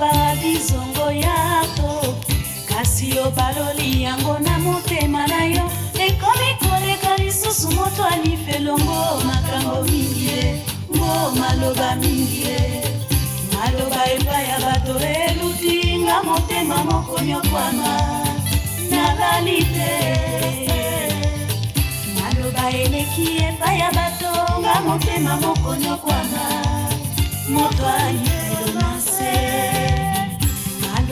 babizongo yako kasi yo baloli yango na motema na yo ekomi koleka lisusu moto alifelongo makambo mingi ye ngo maloba mingi ye maloba epai ya bato elutinga motema moko nyokwama nalali te maloba eleki epai ya bato nga motema moko nyokwama moto alifelonga nse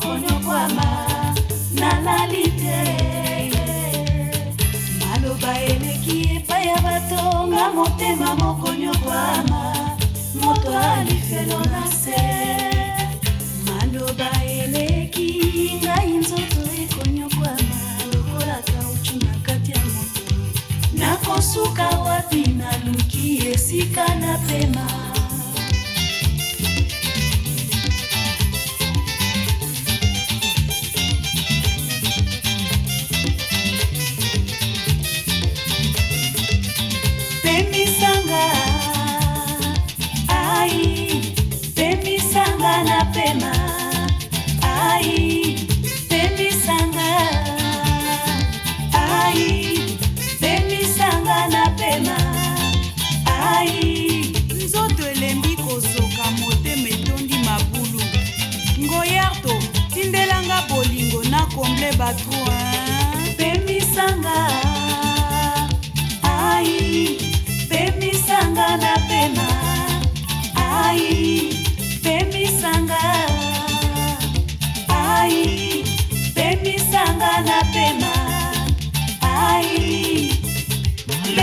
konyokwama nalali te maloba eleki epai ya batonga motema mokonyokwama moto alifelo na se maloba eleki ngai nzoto ekonyokwama lokola kauchu na kati ya moto nakosuka wapi naluki esika na pema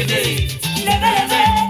every day. Never, never.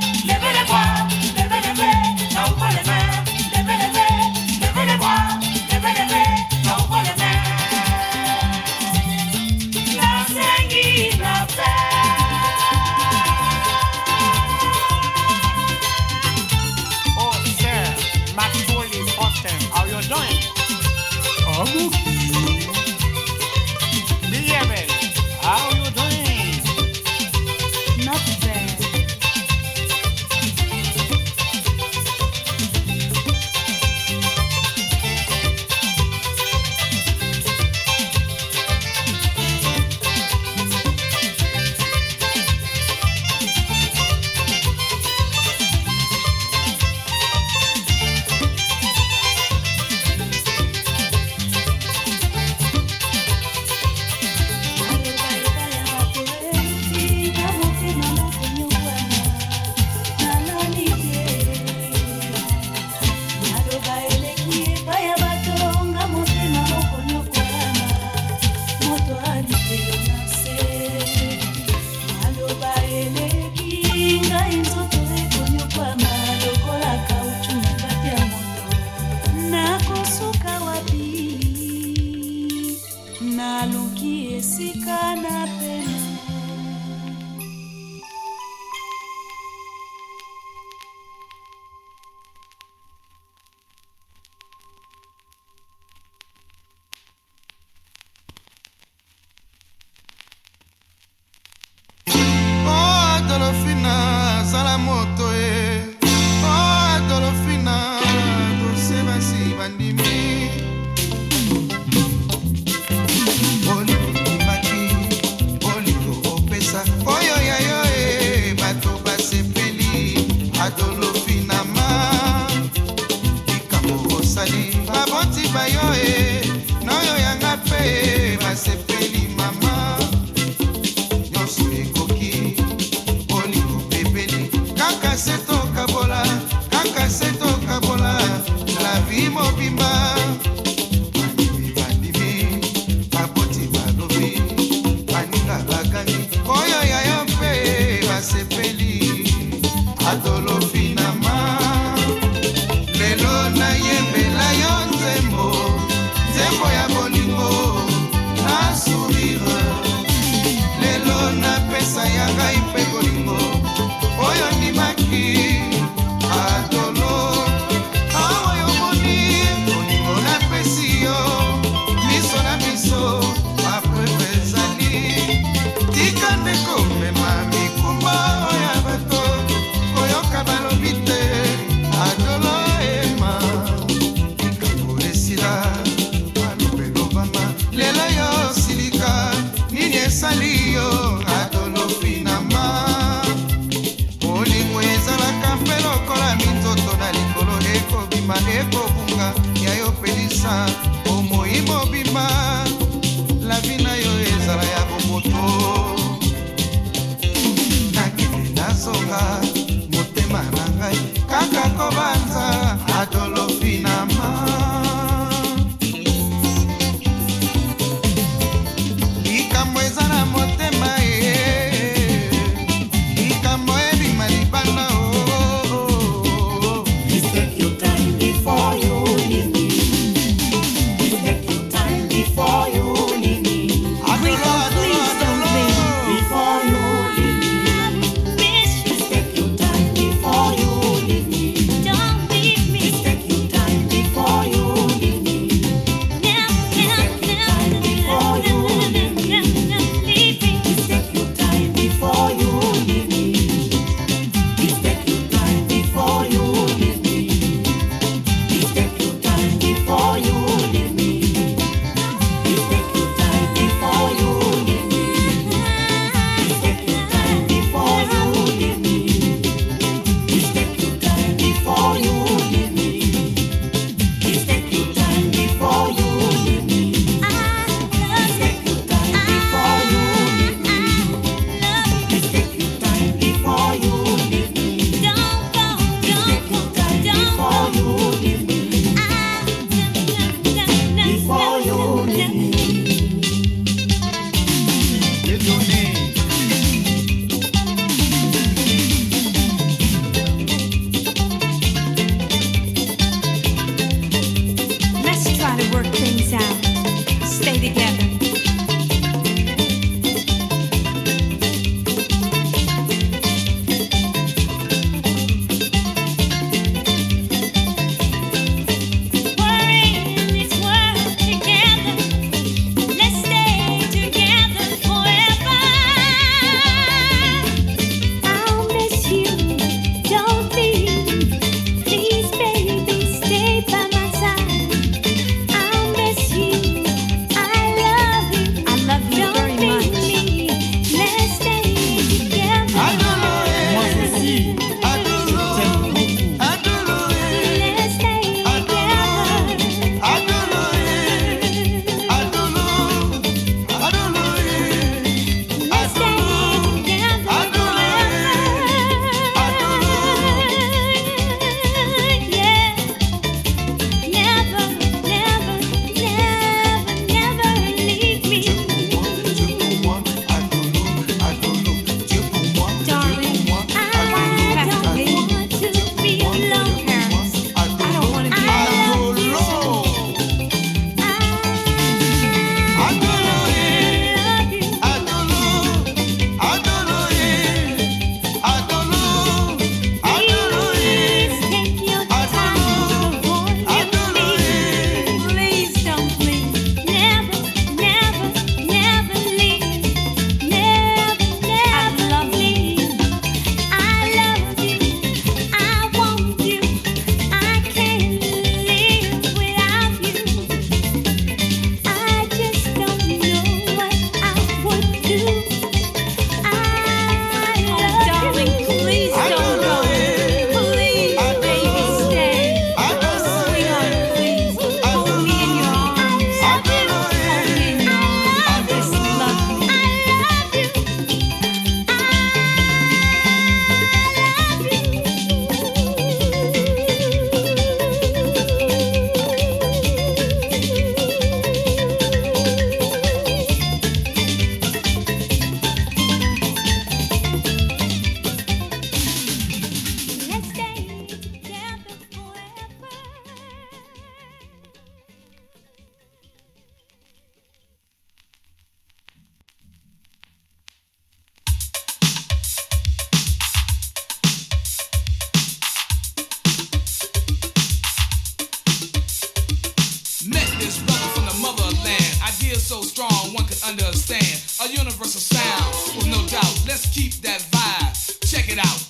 so strong one could understand. A universal sound with no doubt. Let's keep that vibe. Check it out.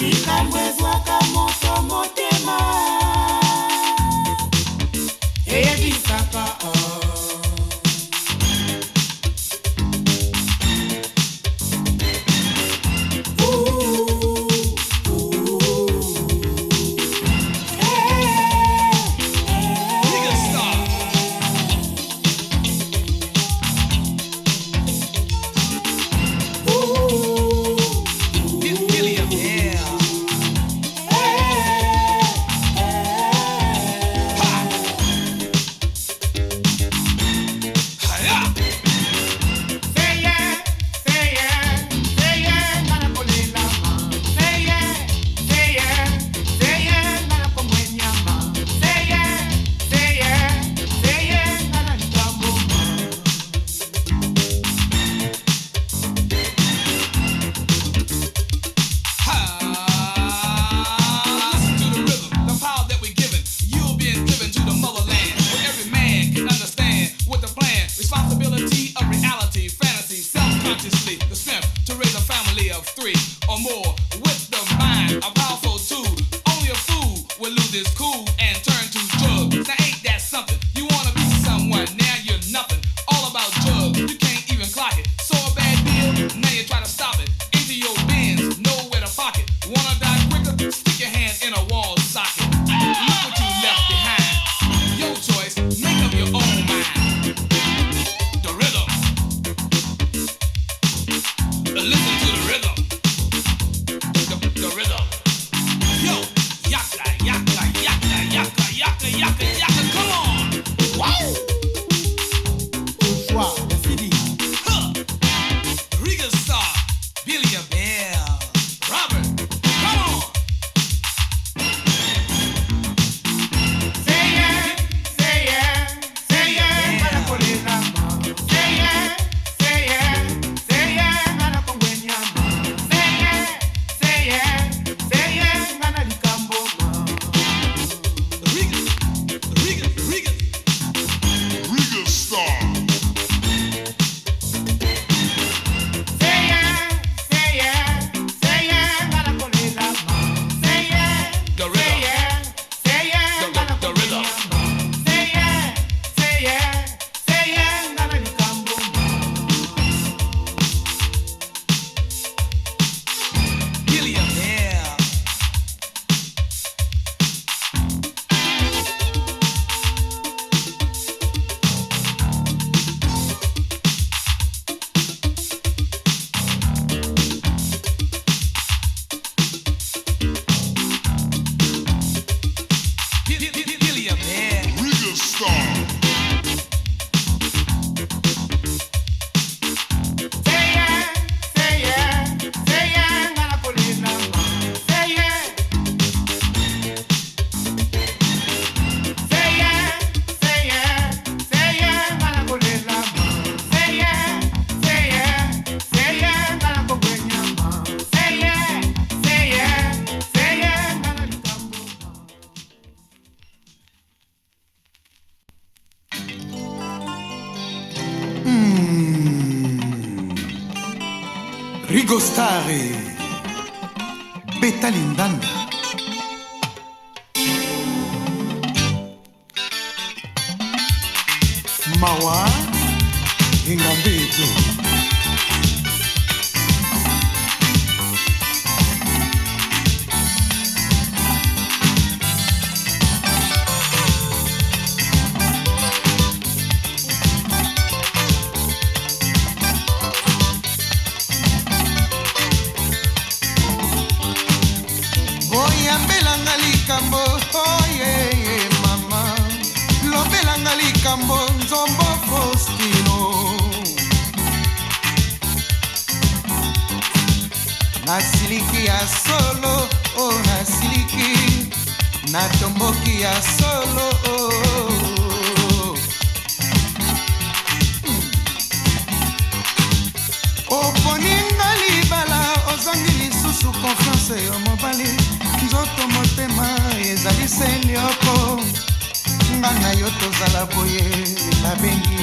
Dominican West. mawa inga mbitu ya solo o nasiliki natomboki ya solo hmm. oponinga libala ozangi lisusu konfiance yo mobali nzoto motema ezali selioko nga na yo tozala boye babengi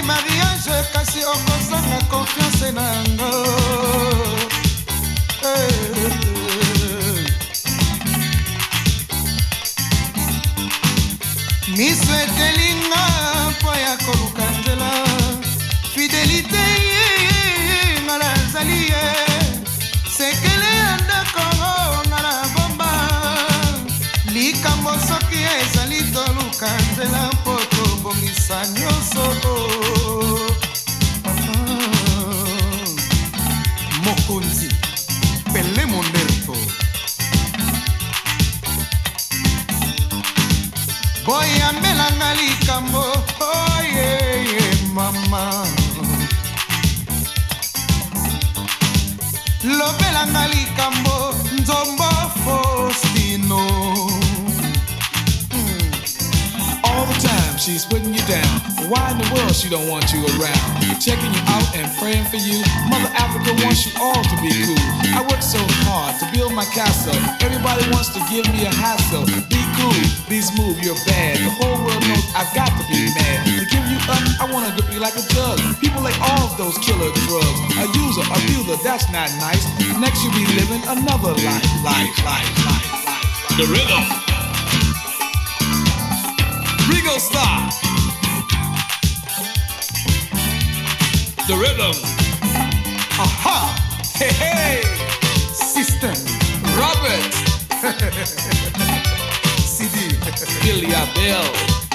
osali mariage kasi okosanga konfiance na yango eh, eh, eh. miso etelinga mpo ya koluka nzela fidelite ye ngala azali ye sekele ya ndako ngala bomba likambo soki ezali toluka nzela mpo tobongisa nyonso oh. Oh, mm. all the time she's putting you down why in the world she don't want you around checking you out and praying for you. Mother Africa wants you all to be cool. I worked so hard to build my castle. Everybody wants to give me a hassle. Be cool, please move, you're bad. The whole world knows I've got to be mad. To give you up, I wanna grip you like a jug. People like all those killer drugs. A user, a abuser, that's not nice. Next you'll be living another life, life, life, life, life. The rhythm. Rigo Star. the rhythm. Aha! Hey, hey! Sister Robert! CD Billy Abel.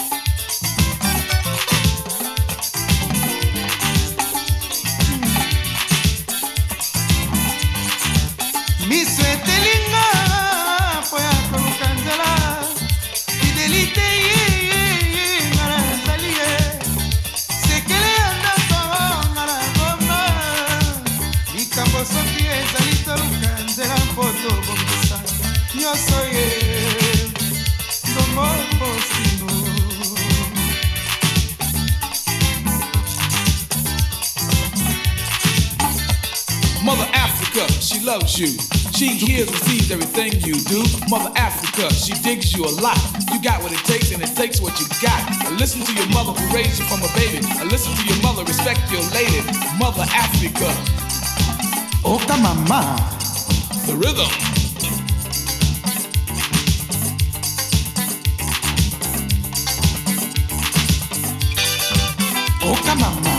you. She hears and sees everything you do. Mother Africa, she digs you a lot. You got what it takes and it takes what you got. I listen to your mother who raised you from a baby. I listen to your mother, respect your lady. Mother Africa. Oka mama. The rhythm. Oka mama.